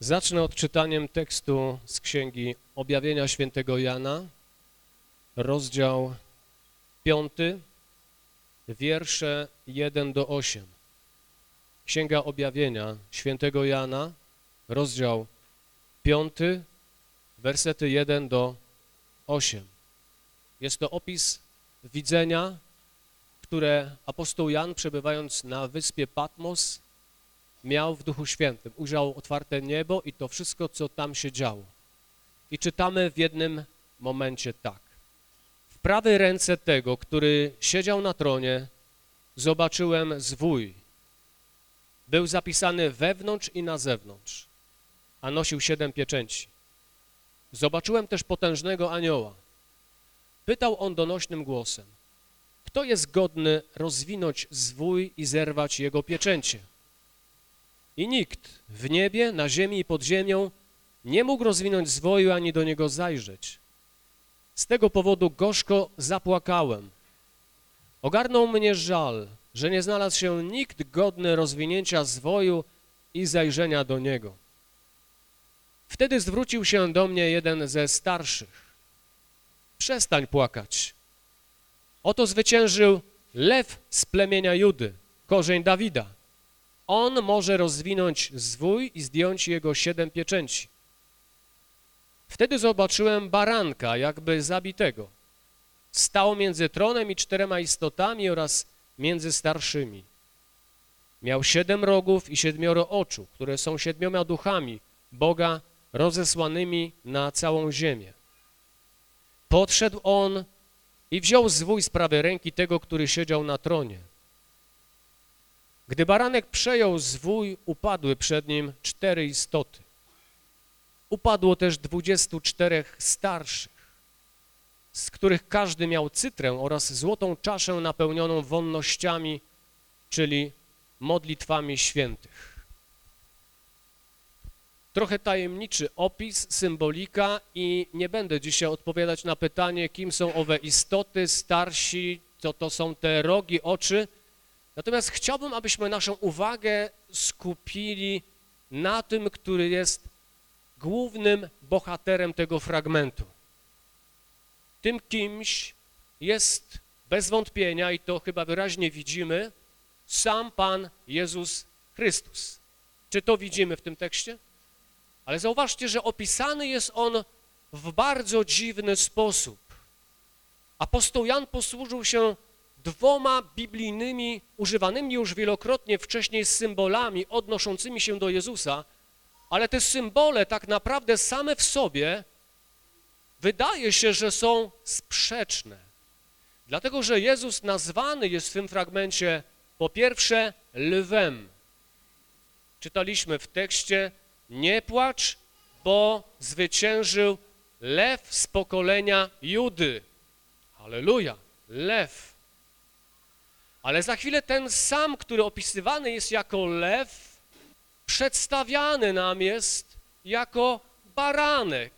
Zacznę od czytaniem tekstu z Księgi Objawienia Świętego Jana, rozdział 5, wiersze 1 do 8. Księga Objawienia Świętego Jana, rozdział 5, wersety 1 do 8. Jest to opis widzenia, które apostoł Jan, przebywając na wyspie Patmos, miał w Duchu Świętym. Ujrzał otwarte niebo i to wszystko, co tam się działo. I czytamy w jednym momencie tak. W prawej ręce tego, który siedział na tronie, zobaczyłem zwój. Był zapisany wewnątrz i na zewnątrz, a nosił siedem pieczęci. Zobaczyłem też potężnego anioła. Pytał on donośnym głosem, kto jest godny rozwinąć zwój i zerwać jego pieczęcie? I nikt w niebie, na ziemi i pod ziemią nie mógł rozwinąć zwoju ani do niego zajrzeć. Z tego powodu gorzko zapłakałem. Ogarnął mnie żal, że nie znalazł się nikt godny rozwinięcia zwoju i zajrzenia do niego. Wtedy zwrócił się do mnie jeden ze starszych. Przestań płakać. Oto zwyciężył lew z plemienia Judy, korzeń Dawida. On może rozwinąć zwój i zdjąć jego siedem pieczęci. Wtedy zobaczyłem baranka, jakby zabitego. Stał między tronem i czterema istotami oraz między starszymi. Miał siedem rogów i siedmioro oczu, które są siedmioma duchami Boga rozesłanymi na całą ziemię. Podszedł on i wziął zwój z prawej ręki tego, który siedział na tronie. Gdy baranek przejął zwój, upadły przed nim cztery istoty. Upadło też dwudziestu czterech starszych, z których każdy miał cytrę oraz złotą czaszę napełnioną wonnościami, czyli modlitwami świętych. Trochę tajemniczy opis, symbolika i nie będę dzisiaj odpowiadać na pytanie, kim są owe istoty, starsi, co to są te rogi, oczy, Natomiast chciałbym, abyśmy naszą uwagę skupili na tym, który jest głównym bohaterem tego fragmentu. Tym kimś jest bez wątpienia, i to chyba wyraźnie widzimy, sam Pan Jezus Chrystus. Czy to widzimy w tym tekście? Ale zauważcie, że opisany jest on w bardzo dziwny sposób. Apostoł Jan posłużył się dwoma biblijnymi, używanymi już wielokrotnie wcześniej symbolami odnoszącymi się do Jezusa, ale te symbole tak naprawdę same w sobie wydaje się, że są sprzeczne. Dlatego, że Jezus nazwany jest w tym fragmencie po pierwsze lwem. Czytaliśmy w tekście, nie płacz, bo zwyciężył lew z pokolenia Judy. Halleluja, lew. Ale za chwilę ten sam, który opisywany jest jako lew, przedstawiany nam jest jako baranek.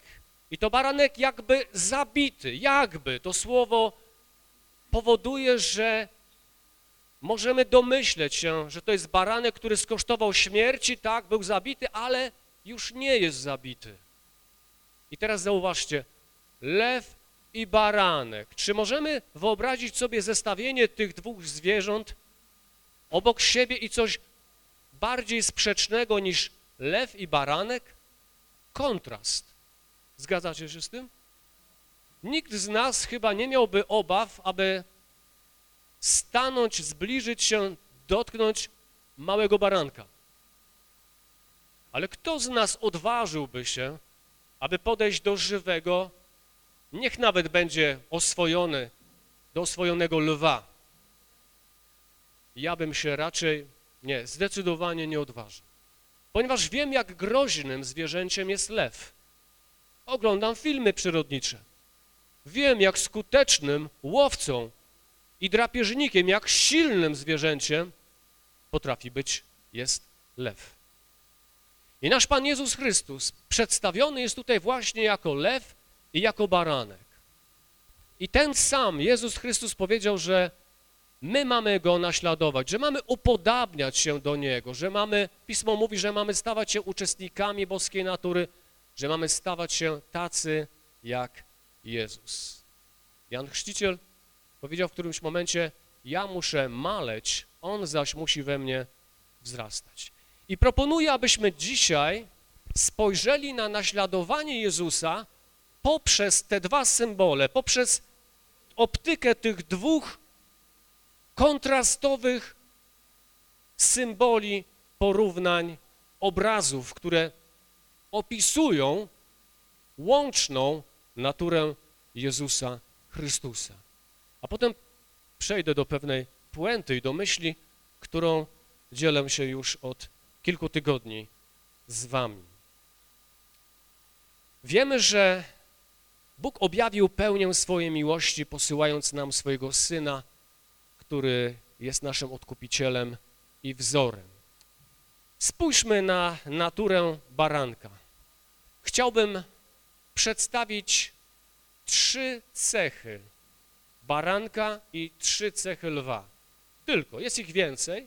I to baranek jakby zabity, jakby. To słowo powoduje, że możemy domyśleć się, że to jest baranek, który skosztował śmierci, tak, był zabity, ale już nie jest zabity. I teraz zauważcie, lew i baranek. Czy możemy wyobrazić sobie zestawienie tych dwóch zwierząt obok siebie i coś bardziej sprzecznego niż lew i baranek? Kontrast. Zgadzacie się z tym? Nikt z nas chyba nie miałby obaw, aby stanąć, zbliżyć się, dotknąć małego baranka. Ale kto z nas odważyłby się, aby podejść do żywego Niech nawet będzie oswojony do oswojonego lwa. Ja bym się raczej, nie, zdecydowanie nie odważył. Ponieważ wiem, jak groźnym zwierzęciem jest lew. Oglądam filmy przyrodnicze. Wiem, jak skutecznym łowcą i drapieżnikiem, jak silnym zwierzęciem potrafi być jest lew. I nasz Pan Jezus Chrystus przedstawiony jest tutaj właśnie jako lew, i jako baranek. I ten sam Jezus Chrystus powiedział, że my mamy Go naśladować, że mamy upodabniać się do Niego, że mamy, Pismo mówi, że mamy stawać się uczestnikami boskiej natury, że mamy stawać się tacy jak Jezus. Jan Chrzciciel powiedział w którymś momencie, ja muszę maleć, On zaś musi we mnie wzrastać. I proponuję, abyśmy dzisiaj spojrzeli na naśladowanie Jezusa poprzez te dwa symbole, poprzez optykę tych dwóch kontrastowych symboli, porównań, obrazów, które opisują łączną naturę Jezusa Chrystusa. A potem przejdę do pewnej puenty i do myśli, którą dzielę się już od kilku tygodni z wami. Wiemy, że Bóg objawił pełnię swojej miłości, posyłając nam swojego Syna, który jest naszym odkupicielem i wzorem. Spójrzmy na naturę baranka. Chciałbym przedstawić trzy cechy baranka i trzy cechy lwa. Tylko, jest ich więcej,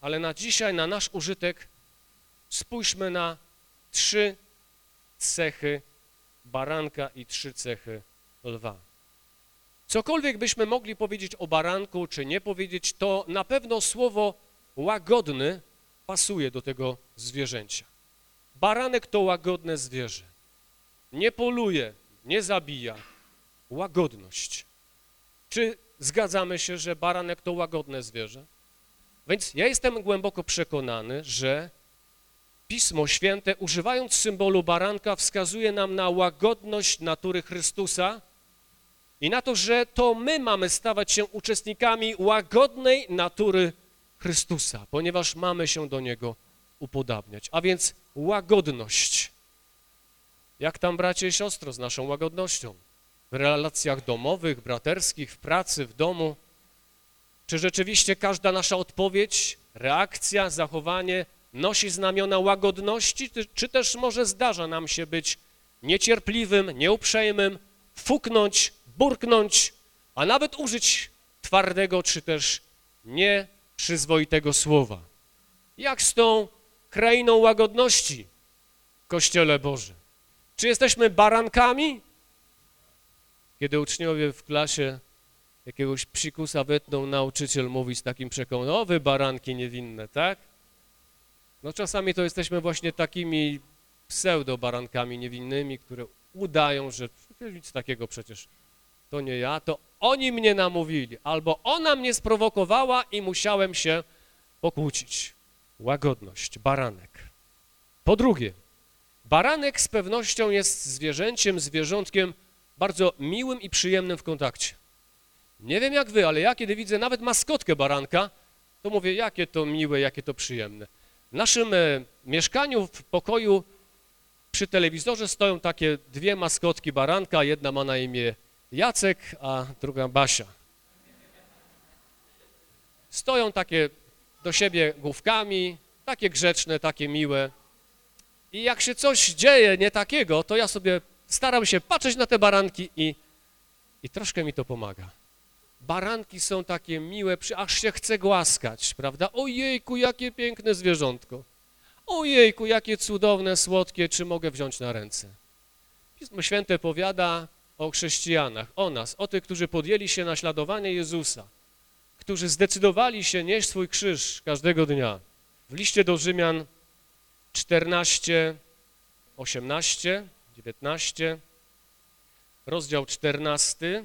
ale na dzisiaj, na nasz użytek spójrzmy na trzy cechy baranka i trzy cechy lwa. Cokolwiek byśmy mogli powiedzieć o baranku, czy nie powiedzieć, to na pewno słowo łagodny pasuje do tego zwierzęcia. Baranek to łagodne zwierzę. Nie poluje, nie zabija. Łagodność. Czy zgadzamy się, że baranek to łagodne zwierzę? Więc ja jestem głęboko przekonany, że Pismo Święte, używając symbolu baranka, wskazuje nam na łagodność natury Chrystusa i na to, że to my mamy stawać się uczestnikami łagodnej natury Chrystusa, ponieważ mamy się do Niego upodabniać. A więc łagodność. Jak tam, bracie i siostro, z naszą łagodnością? W relacjach domowych, braterskich, w pracy, w domu? Czy rzeczywiście każda nasza odpowiedź, reakcja, zachowanie nosi znamiona łagodności, czy też może zdarza nam się być niecierpliwym, nieuprzejmym, fuknąć, burknąć, a nawet użyć twardego czy też nieprzyzwoitego słowa. Jak z tą krainą łagodności, Kościele Boże? Czy jesteśmy barankami? Kiedy uczniowie w klasie jakiegoś psikusa wytną, nauczyciel mówi z takim przekonaniem, o wy baranki niewinne, tak? No czasami to jesteśmy właśnie takimi pseudo-barankami niewinnymi, które udają, że nic takiego przecież to nie ja, to oni mnie namówili, albo ona mnie sprowokowała i musiałem się pokłócić. Łagodność, baranek. Po drugie, baranek z pewnością jest zwierzęciem, zwierzątkiem bardzo miłym i przyjemnym w kontakcie. Nie wiem jak wy, ale ja kiedy widzę nawet maskotkę baranka, to mówię, jakie to miłe, jakie to przyjemne. W naszym e, mieszkaniu, w pokoju przy telewizorze stoją takie dwie maskotki baranka, jedna ma na imię Jacek, a druga Basia. Stoją takie do siebie główkami, takie grzeczne, takie miłe. I jak się coś dzieje nie takiego, to ja sobie staram się patrzeć na te baranki i, i troszkę mi to pomaga. Baranki są takie miłe, aż się chce głaskać, prawda? Ojejku, jakie piękne zwierzątko. Ojejku, jakie cudowne, słodkie, czy mogę wziąć na ręce? Pismo Święte powiada o chrześcijanach, o nas, o tych, którzy podjęli się naśladowania Jezusa, którzy zdecydowali się nieść swój krzyż każdego dnia. W liście do Rzymian 14, 18, 19, rozdział 14,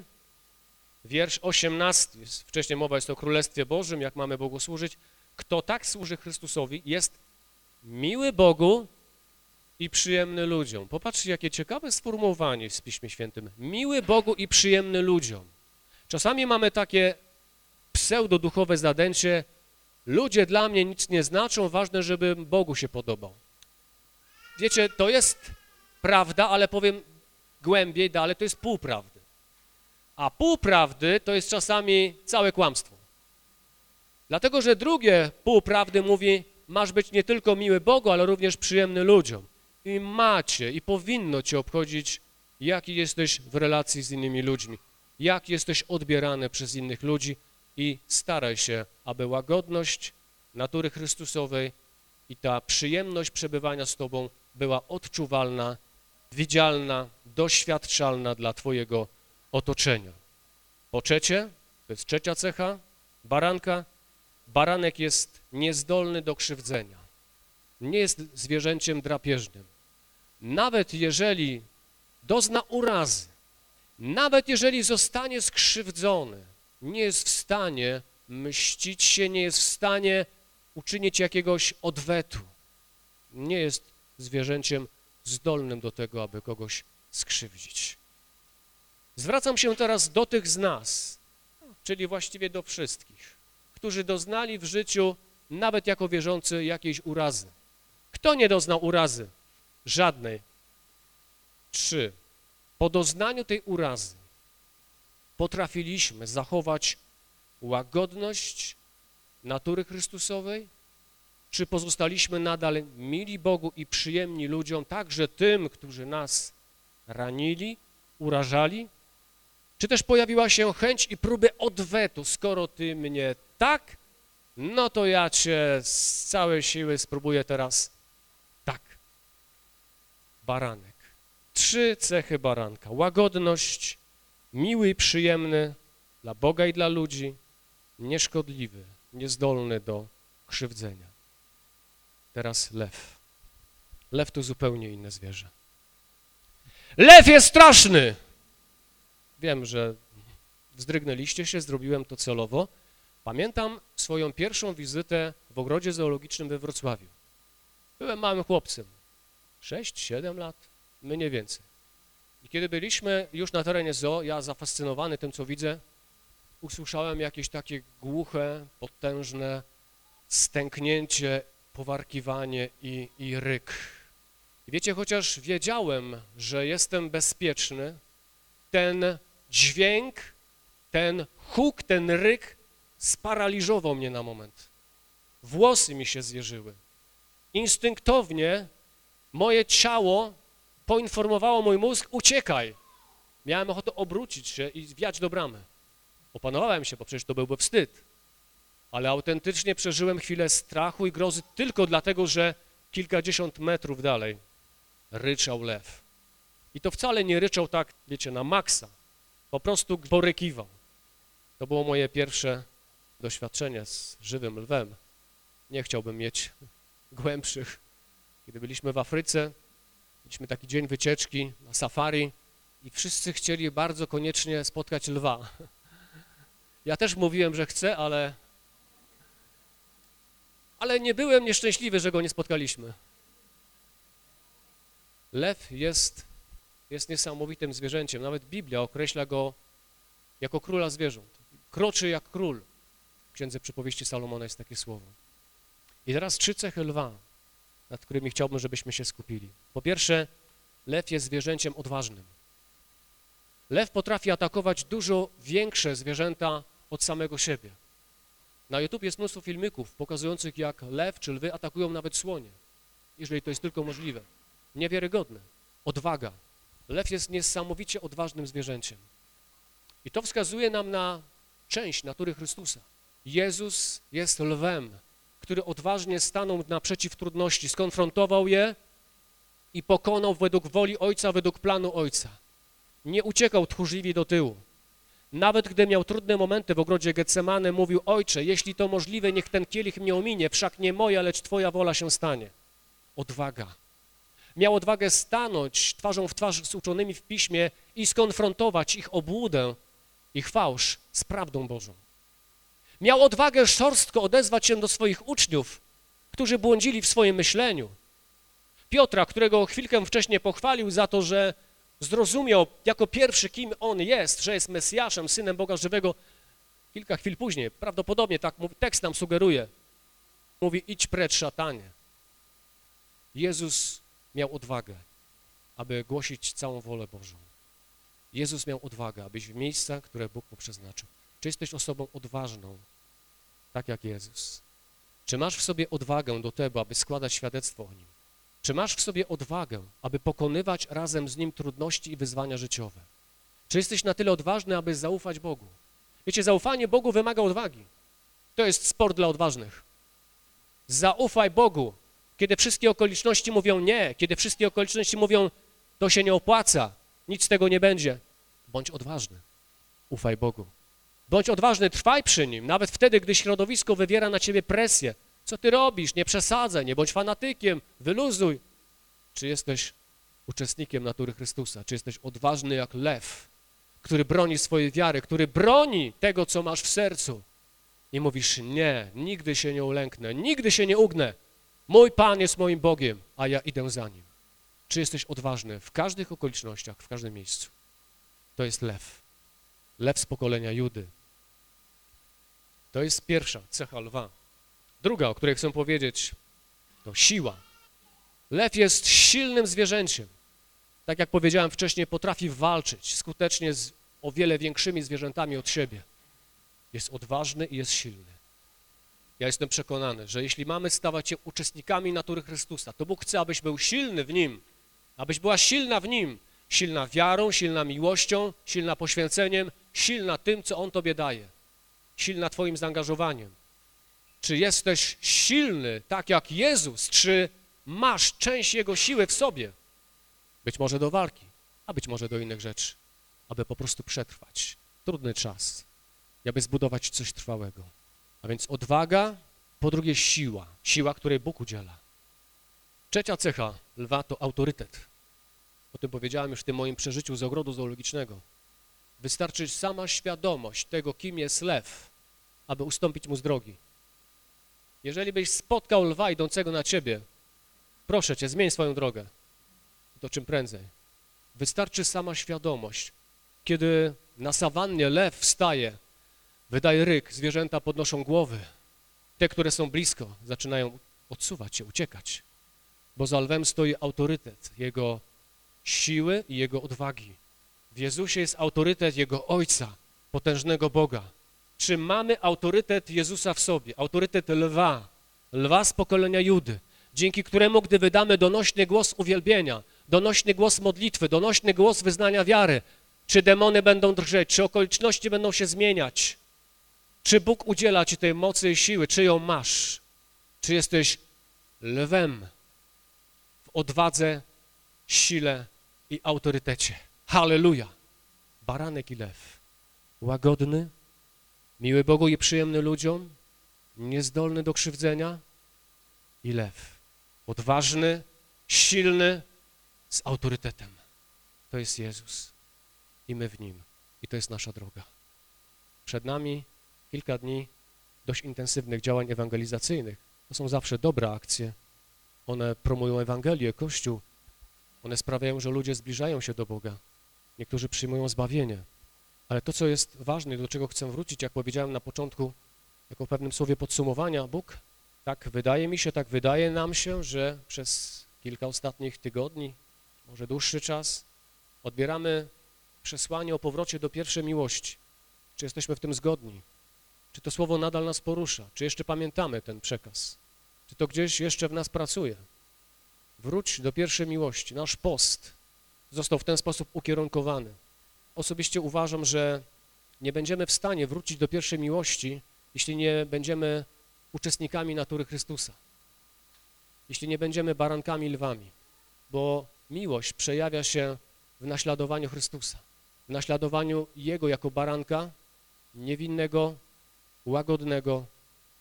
wiersz 18, wcześniej mowa jest o Królestwie Bożym, jak mamy Bogu służyć. Kto tak służy Chrystusowi, jest miły Bogu i przyjemny ludziom. Popatrzcie, jakie ciekawe sformułowanie w Piśmie Świętym. Miły Bogu i przyjemny ludziom. Czasami mamy takie pseudoduchowe zadęcie, ludzie dla mnie nic nie znaczą, ważne, żeby Bogu się podobał. Wiecie, to jest prawda, ale powiem głębiej dalej, to jest półprawdy. A półprawdy to jest czasami całe kłamstwo. Dlatego, że drugie półprawdy mówi, masz być nie tylko miły Bogu, ale również przyjemny ludziom. I macie, i powinno cię obchodzić, jaki jesteś w relacji z innymi ludźmi, jak jesteś odbierany przez innych ludzi, i staraj się, aby łagodność natury Chrystusowej i ta przyjemność przebywania z Tobą była odczuwalna, widzialna, doświadczalna dla Twojego otoczenia. Po trzecie, to jest trzecia cecha baranka, baranek jest niezdolny do krzywdzenia. Nie jest zwierzęciem drapieżnym. Nawet jeżeli dozna urazy, nawet jeżeli zostanie skrzywdzony, nie jest w stanie mścić się, nie jest w stanie uczynić jakiegoś odwetu. Nie jest zwierzęciem zdolnym do tego, aby kogoś skrzywdzić. Zwracam się teraz do tych z nas, czyli właściwie do wszystkich, którzy doznali w życiu, nawet jako wierzący, jakiejś urazy. Kto nie doznał urazy? Żadnej. Trzy. Po doznaniu tej urazy potrafiliśmy zachować łagodność natury Chrystusowej, czy pozostaliśmy nadal mili Bogu i przyjemni ludziom, także tym, którzy nas ranili, urażali? Czy też pojawiła się chęć i próby odwetu, skoro ty mnie tak, no to ja cię z całej siły spróbuję teraz tak. Baranek. Trzy cechy baranka. Łagodność, miły i przyjemny dla Boga i dla ludzi, nieszkodliwy, niezdolny do krzywdzenia. Teraz lew. Lew to zupełnie inne zwierzę. Lew jest straszny! Wiem, że wzdrygnęliście się, zrobiłem to celowo. Pamiętam swoją pierwszą wizytę w ogrodzie zoologicznym we Wrocławiu. Byłem małym chłopcem, 6-7 lat, mniej więcej. I kiedy byliśmy już na terenie zoo, ja zafascynowany tym, co widzę, usłyszałem jakieś takie głuche, potężne stęknięcie, powarkiwanie i, i ryk. I wiecie, chociaż wiedziałem, że jestem bezpieczny, ten dźwięk, ten huk, ten ryk sparaliżował mnie na moment. Włosy mi się zjeżyły. Instynktownie moje ciało poinformowało mój mózg, uciekaj. Miałem ochotę obrócić się i wiać do bramy. Opanowałem się, bo przecież to byłby wstyd. Ale autentycznie przeżyłem chwilę strachu i grozy tylko dlatego, że kilkadziesiąt metrów dalej ryczał lew. I to wcale nie ryczał tak, wiecie, na maksa. Po prostu porykiwał. To było moje pierwsze doświadczenie z żywym lwem. Nie chciałbym mieć głębszych. Kiedy byliśmy w Afryce, mieliśmy taki dzień wycieczki na safari i wszyscy chcieli bardzo koniecznie spotkać lwa. Ja też mówiłem, że chcę, ale, ale nie byłem nieszczęśliwy, że go nie spotkaliśmy. Lew jest, jest niesamowitym zwierzęciem. Nawet Biblia określa go jako króla zwierząt. Kroczy jak król. W Księdze Przypowieści Salomona jest takie słowo. I teraz trzy cechy lwa, nad którymi chciałbym, żebyśmy się skupili. Po pierwsze, lew jest zwierzęciem odważnym. Lew potrafi atakować dużo większe zwierzęta od samego siebie. Na YouTube jest mnóstwo filmików pokazujących, jak lew czy lwy atakują nawet słonie, jeżeli to jest tylko możliwe. Niewiarygodne. Odwaga. Lew jest niesamowicie odważnym zwierzęciem. I to wskazuje nam na część natury Chrystusa. Jezus jest lwem, który odważnie stanął naprzeciw trudności, skonfrontował je i pokonał według woli Ojca, według planu Ojca. Nie uciekał tchórzliwie do tyłu. Nawet gdy miał trudne momenty w ogrodzie Getsemane, mówił, Ojcze, jeśli to możliwe, niech ten kielich mnie ominie, wszak nie moja, lecz Twoja wola się stanie. Odwaga. Miał odwagę stanąć twarzą w twarz z uczonymi w piśmie i skonfrontować ich obłudę, ich fałsz z prawdą Bożą. Miał odwagę szorstko odezwać się do swoich uczniów, którzy błądzili w swoim myśleniu. Piotra, którego chwilkę wcześniej pochwalił za to, że zrozumiał jako pierwszy, kim on jest, że jest Mesjaszem, Synem Boga Żywego, kilka chwil później, prawdopodobnie tak tekst nam sugeruje, mówi idź precz szatanie. Jezus miał odwagę, aby głosić całą wolę Bożą. Jezus miał odwagę, abyś w miejsca, które Bóg mu przeznaczył. Czy jesteś osobą odważną, tak jak Jezus? Czy masz w sobie odwagę do tego, aby składać świadectwo o Nim? Czy masz w sobie odwagę, aby pokonywać razem z Nim trudności i wyzwania życiowe? Czy jesteś na tyle odważny, aby zaufać Bogu? Wiecie, zaufanie Bogu wymaga odwagi. To jest sport dla odważnych. Zaufaj Bogu, kiedy wszystkie okoliczności mówią nie, kiedy wszystkie okoliczności mówią to się nie opłaca, nic z tego nie będzie. Bądź odważny. Ufaj Bogu. Bądź odważny, trwaj przy Nim, nawet wtedy, gdy środowisko wywiera na ciebie presję. Co ty robisz? Nie przesadzaj, nie bądź fanatykiem, wyluzuj. Czy jesteś uczestnikiem natury Chrystusa? Czy jesteś odważny jak lew, który broni swojej wiary, który broni tego, co masz w sercu? I mówisz, nie, nigdy się nie ulęknę, nigdy się nie ugnę. Mój Pan jest moim Bogiem, a ja idę za Nim. Czy jesteś odważny w każdych okolicznościach, w każdym miejscu? To jest lew. Lew z pokolenia Judy. To jest pierwsza cecha lwa. Druga, o której chcę powiedzieć, to siła. Lew jest silnym zwierzęciem. Tak jak powiedziałem wcześniej, potrafi walczyć skutecznie z o wiele większymi zwierzętami od siebie. Jest odważny i jest silny. Ja jestem przekonany, że jeśli mamy stawać się uczestnikami natury Chrystusa, to Bóg chce, abyś był silny w Nim, abyś była silna w Nim, silna wiarą, silna miłością, silna poświęceniem, silna tym, co On Tobie daje, silna Twoim zaangażowaniem. Czy jesteś silny, tak jak Jezus, czy masz część Jego siły w sobie? Być może do walki, a być może do innych rzeczy, aby po prostu przetrwać trudny czas aby zbudować coś trwałego. A więc odwaga, po drugie siła, siła, której Bóg udziela. Trzecia cecha lwa to autorytet. O tym powiedziałem już w tym moim przeżyciu z ogrodu zoologicznego. Wystarczy sama świadomość tego, kim jest lew, aby ustąpić mu z drogi. Jeżeli byś spotkał lwa idącego na ciebie, proszę cię, zmień swoją drogę. To czym prędzej. Wystarczy sama świadomość. Kiedy na sawannie lew wstaje, wydaje ryk, zwierzęta podnoszą głowy. Te, które są blisko, zaczynają odsuwać się, uciekać. Bo za lwem stoi autorytet jego siły i jego odwagi. W Jezusie jest autorytet Jego Ojca, potężnego Boga. Czy mamy autorytet Jezusa w sobie, autorytet lwa, lwa z pokolenia Judy, dzięki któremu, gdy wydamy donośny głos uwielbienia, donośny głos modlitwy, donośny głos wyznania wiary, czy demony będą drżeć, czy okoliczności będą się zmieniać, czy Bóg udziela Ci tej mocy i siły, czy ją masz, czy jesteś lwem w odwadze, sile i autorytecie. Halleluja! Baranek i lew. Łagodny, miły Bogu i przyjemny ludziom, niezdolny do krzywdzenia i lew. Odważny, silny, z autorytetem. To jest Jezus i my w Nim. I to jest nasza droga. Przed nami kilka dni dość intensywnych działań ewangelizacyjnych. To są zawsze dobre akcje. One promują Ewangelię, Kościół. One sprawiają, że ludzie zbliżają się do Boga. Niektórzy przyjmują zbawienie. Ale to, co jest ważne, do czego chcę wrócić, jak powiedziałem na początku, jako w pewnym słowie podsumowania, Bóg, tak wydaje mi się, tak wydaje nam się, że przez kilka ostatnich tygodni, może dłuższy czas, odbieramy przesłanie o powrocie do pierwszej miłości. Czy jesteśmy w tym zgodni? Czy to słowo nadal nas porusza? Czy jeszcze pamiętamy ten przekaz? Czy to gdzieś jeszcze w nas pracuje? Wróć do pierwszej miłości. Nasz post został w ten sposób ukierunkowany. Osobiście uważam, że nie będziemy w stanie wrócić do pierwszej miłości, jeśli nie będziemy uczestnikami natury Chrystusa. Jeśli nie będziemy barankami lwami, bo miłość przejawia się w naśladowaniu Chrystusa, w naśladowaniu Jego jako baranka, niewinnego, łagodnego,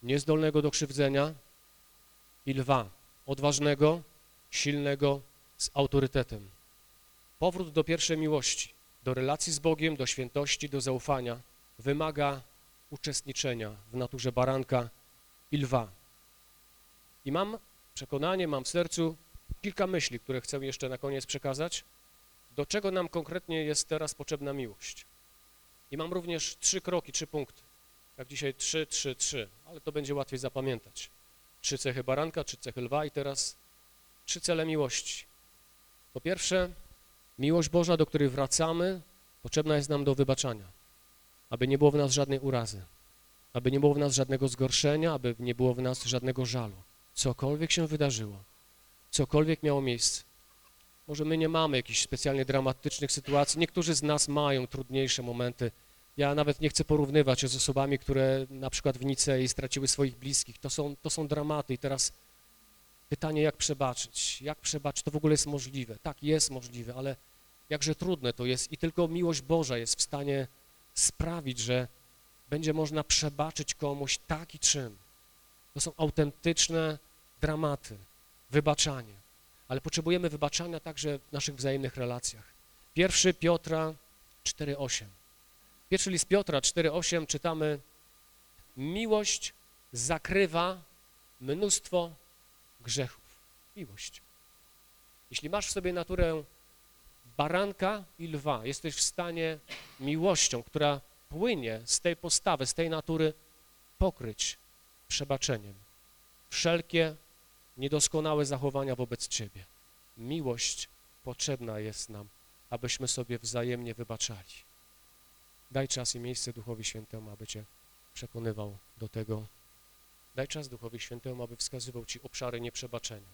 niezdolnego do krzywdzenia i lwa, odważnego, silnego, z autorytetem. Powrót do pierwszej miłości, do relacji z Bogiem, do świętości, do zaufania wymaga uczestniczenia w naturze baranka i lwa. I mam przekonanie, mam w sercu kilka myśli, które chcę jeszcze na koniec przekazać, do czego nam konkretnie jest teraz potrzebna miłość. I mam również trzy kroki, trzy punkty. Jak dzisiaj trzy, trzy, trzy, ale to będzie łatwiej zapamiętać. Trzy cechy baranka, trzy cechy lwa i teraz trzy cele miłości. Po pierwsze, miłość Boża, do której wracamy, potrzebna jest nam do wybaczania, aby nie było w nas żadnej urazy, aby nie było w nas żadnego zgorszenia, aby nie było w nas żadnego żalu. Cokolwiek się wydarzyło, cokolwiek miało miejsce. Może my nie mamy jakichś specjalnie dramatycznych sytuacji, niektórzy z nas mają trudniejsze momenty, Ja nawet nie chcę porównywać się z osobami, które na przykład w Nicei straciły swoich bliskich. To są, to są dramaty i teraz pytanie, jak przebaczyć? Jak przebaczyć? To w ogóle jest możliwe. Tak, jest możliwe, ale jakże trudne to jest i tylko miłość Boża jest w stanie sprawić, że będzie można przebaczyć komuś taki czyn. To są autentyczne dramaty, wybaczanie. Ale potrzebujemy wybaczania także w naszych wzajemnych relacjach. Pierwszy Piotra 4,8. Pierwszy list Piotra 4,8 czytamy Miłość zakrywa mnóstwo grzechów. Miłość. Jeśli masz w sobie naturę baranka i lwa, jesteś w stanie miłością, która płynie z tej postawy, z tej natury, pokryć przebaczeniem wszelkie niedoskonałe zachowania wobec Ciebie. Miłość potrzebna jest nam, abyśmy sobie wzajemnie wybaczali. Daj czas i miejsce Duchowi Świętemu, aby Cię przekonywał do tego. Daj czas Duchowi Świętemu, aby wskazywał Ci obszary nieprzebaczenia.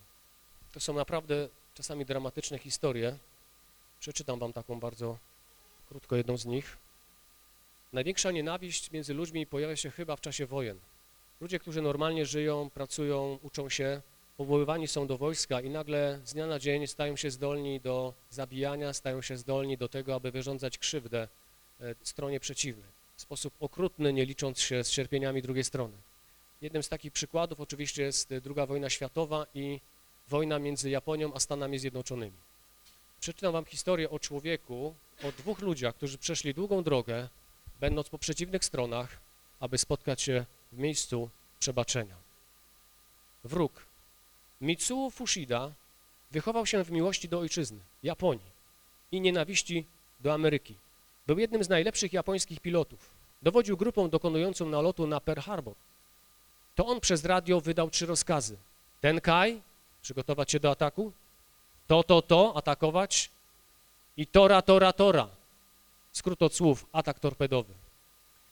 To są naprawdę czasami dramatyczne historie. Przeczytam Wam taką bardzo krótko jedną z nich. Największa nienawiść między ludźmi pojawia się chyba w czasie wojen. Ludzie, którzy normalnie żyją, pracują, uczą się, powoływani są do wojska i nagle z dnia na dzień stają się zdolni do zabijania, stają się zdolni do tego, aby wyrządzać krzywdę stronie przeciwnej w sposób okrutny, nie licząc się z cierpieniami drugiej strony. Jednym z takich przykładów oczywiście jest II wojna światowa i wojna między Japonią a Stanami Zjednoczonymi. Przeczytam wam historię o człowieku, o dwóch ludziach, którzy przeszli długą drogę, będąc po przeciwnych stronach, aby spotkać się w miejscu przebaczenia. Wróg. Mitsuo Fushida wychował się w miłości do ojczyzny, Japonii i nienawiści do Ameryki. Był jednym z najlepszych japońskich pilotów. Dowodził grupą dokonującą nalotu na Pearl Harbor. To on przez radio wydał trzy rozkazy. Tenkaj, przygotować się do ataku. To, to, to, atakować. I tora, tora, tora. Skrót od słów, atak torpedowy.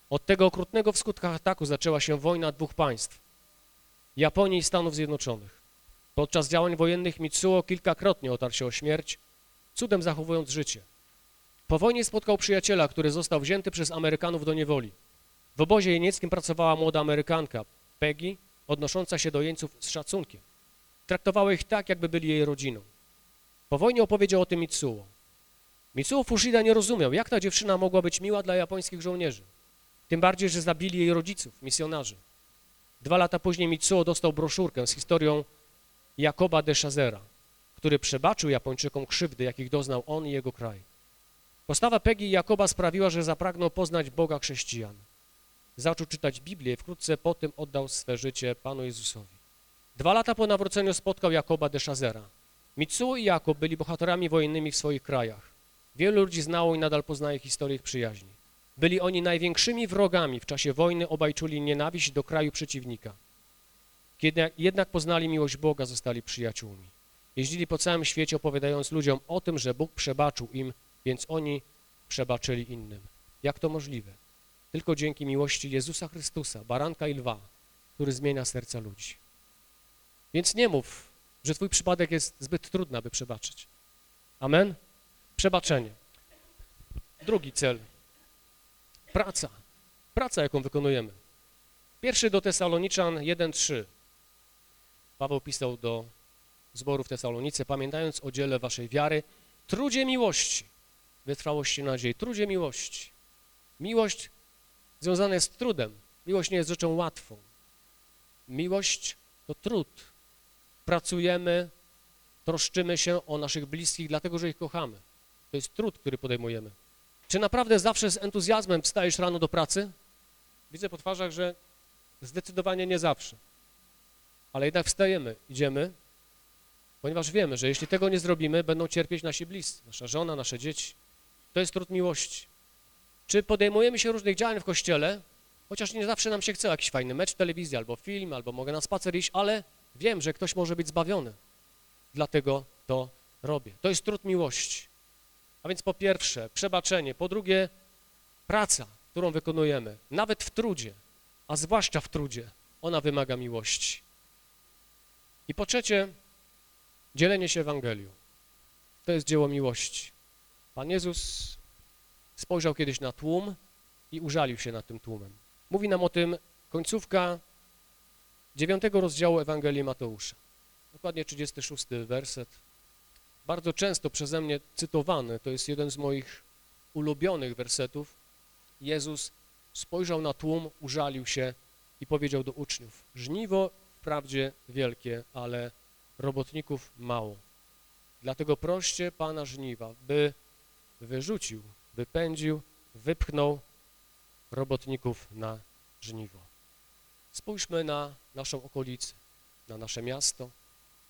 Od tego okrutnego w skutkach ataku zaczęła się wojna dwóch państw, Japonii i Stanów Zjednoczonych. Podczas działań wojennych Mitsuo kilkakrotnie otarł się o śmierć, cudem zachowując życie. Po wojnie spotkał przyjaciela, który został wzięty przez Amerykanów do niewoli. W obozie jenieckim pracowała młoda Amerykanka, Peggy, odnosząca się do jeńców z szacunkiem. Traktowała ich tak, jakby byli jej rodziną. Po wojnie opowiedział o tym Mitsuo. Mitsuo Fushida nie rozumiał, jak ta dziewczyna mogła być miła dla japońskich żołnierzy. Tym bardziej, że zabili jej rodziców, misjonarzy. Dwa lata później Mitsuo dostał broszurkę z historią Jakoba de Chazera, który przebaczył Japończykom krzywdy, jakich doznał on i jego kraj. Postawa Peggy i Jakoba sprawiła, że zapragnął poznać Boga chrześcijan. Zaczął czytać Biblię wkrótce po tym oddał swe życie Panu Jezusowi. Dwa lata po nawróceniu spotkał Jakoba de Chazera. Mitsuo i Jakob byli bohaterami wojennymi w swoich krajach. Wielu ludzi znało i nadal poznaje historię ich przyjaźni. Byli oni największymi wrogami w czasie wojny, obaj czuli nienawiść do kraju przeciwnika. Kiedy jednak poznali miłość Boga, zostali przyjaciółmi. Jeździli po całym świecie opowiadając ludziom o tym, że Bóg przebaczył im, więc oni przebaczyli innym. Jak to możliwe? Tylko dzięki miłości Jezusa Chrystusa, baranka i lwa, który zmienia serca ludzi. Więc nie mów, że twój przypadek jest zbyt trudny, aby przebaczyć. Amen? Przebaczenie. Drugi cel – Praca. Praca, jaką wykonujemy. Pierwszy do Tesaloniczan 1:3. Paweł pisał do zboru w Tesalonice, pamiętając o dziele waszej wiary, trudzie miłości, wytrwałości nadziei, trudzie miłości. Miłość związana jest z trudem. Miłość nie jest rzeczą łatwą. Miłość to trud. Pracujemy, troszczymy się o naszych bliskich, dlatego że ich kochamy. To jest trud, który podejmujemy. Czy naprawdę zawsze z entuzjazmem wstajesz rano do pracy? Widzę po twarzach, że zdecydowanie nie zawsze. Ale jednak wstajemy, idziemy, ponieważ wiemy, że jeśli tego nie zrobimy, będą cierpieć nasi bliscy, nasza żona, nasze dzieci. To jest trud miłości. Czy podejmujemy się różnych działań w kościele, chociaż nie zawsze nam się chce jakiś fajny mecz w telewizji, albo film, albo mogę na spacer iść, ale wiem, że ktoś może być zbawiony. Dlatego to robię. To jest trud miłości. A więc po pierwsze przebaczenie, po drugie praca, którą wykonujemy, nawet w trudzie, a zwłaszcza w trudzie, ona wymaga miłości. I po trzecie dzielenie się Ewangelią. To jest dzieło miłości. Pan Jezus spojrzał kiedyś na tłum i użalił się nad tym tłumem. Mówi nam o tym końcówka dziewiątego rozdziału Ewangelii Mateusza. Dokładnie 36 werset. Bardzo często przeze mnie cytowany, to jest jeden z moich ulubionych wersetów. Jezus spojrzał na tłum, użalił się i powiedział do uczniów, żniwo wprawdzie wielkie, ale robotników mało. Dlatego proście Pana żniwa, by wyrzucił, wypędził, wypchnął robotników na żniwo. Spójrzmy na naszą okolicę, na nasze miasto,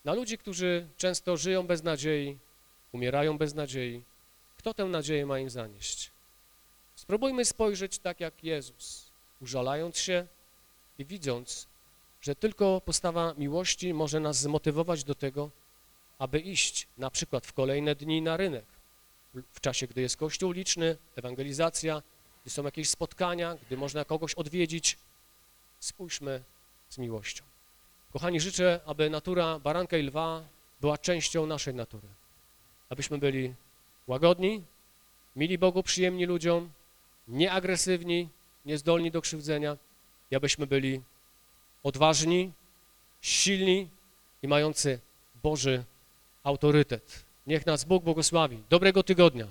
na ludzi, którzy często żyją bez nadziei, umierają bez nadziei. Kto tę nadzieję ma im zanieść? Spróbujmy spojrzeć tak jak Jezus, użalając się i widząc, że tylko postawa miłości może nas zmotywować do tego, aby iść na przykład w kolejne dni na rynek, w czasie, gdy jest kościół liczny, ewangelizacja, gdy są jakieś spotkania, gdy można kogoś odwiedzić. Spójrzmy z miłością. Kochani, życzę, aby natura baranka i lwa była częścią naszej natury. Abyśmy byli łagodni, mili Bogu, przyjemni ludziom, nieagresywni, niezdolni do krzywdzenia i abyśmy byli odważni, silni i mający Boży autorytet. Niech nas Bóg błogosławi. Dobrego tygodnia.